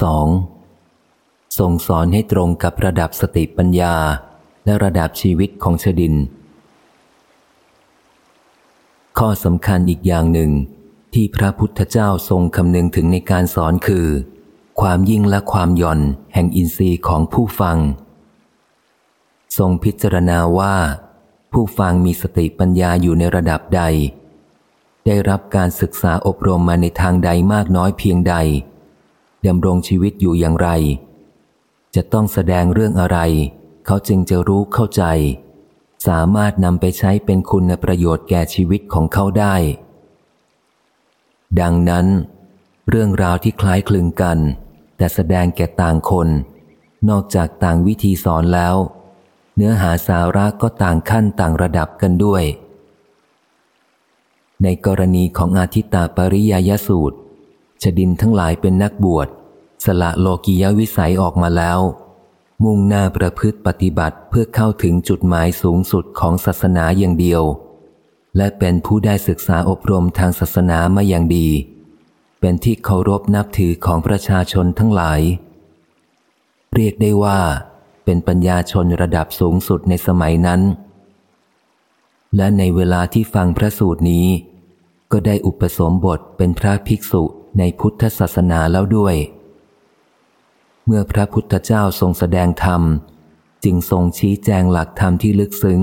2. ส่งสอนให้ตรงกับระดับสติปัญญาและระดับชีวิตของชดิน ข้อสำคัญอีกอย่างหนึ่ง ที่พระพุทธเจ้าทรงคำนึงถึงในการสอนคือ ความยิ่งและความหย่อนแห่งอินทรีย์ของผู้ฟัง ทรงพิจารณาว่า ผู้ฟังมีสติปัญญาอยู่ในระดับใด ได้รับการศึกษาอบรมมาในทางใดมากน้อยเพียงใด ดำรงชีวิตอยู่อย่างไร จะต้องแสดงเรื่องอะไร เขาจึงจะรู้เข้าใจ สามารถนำไปใช้เป็นคุณประโยชน์แก่ชีวิตของเขาได้ ดังนั้น เรื่องราวที่คล้ายคลึงกัน แต่แสดงแก่ต่างคน นอกจากต่างวิธีสอนแล้ว เนื้อหาสาระก็ต่างขั้นต่างระดับกันด้วยในกรณีของอาทิตตาปริยายสูตร ชดินทั้งหลายเป็นนักบวช สละโลกียวิสัยออกมาแล้ว มุ่งหน้าประพฤติปฏิบัติเพื่อเข้าถึงจุดหมายสูงสุดของศาสนาอย่างเดียว และเป็นผู้ได้ศึกษาอบรมทางศาสนามาอย่างดี เป็นที่เคารพนับถือของประชาชนทั้งหลาย เรียกได้ว่า เป็นปัญญาชนระดับสูงสุดในสมัยนั้น และในเวลาที่ฟังพระสูตรนี้ก็ได้อุปสมบทเป็นพระภิกษุ ในพุทธศาสนาแล้วด้วย เมื่อพระพุทธเจ้าทรงแสดงธรรม จึงทรงชี้แจงหลักธรรมที่ลึกซึ้ง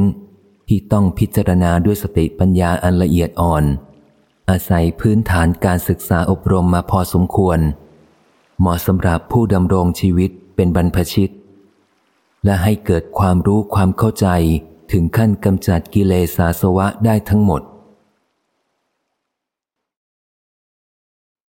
ที่ต้องพิจารณาด้วยสติปัญญาอันละเอียดอ่อน อาศัยพื้นฐานการศึกษาอบรมมาพอสมควร เหมาะสำหรับผู้ดำรงชีวิตเป็นบรรพชิต และให้เกิดความรู้ความเข้าใจถึงขั้นกำจัดกิเลสาสวะได้ทั้งหมด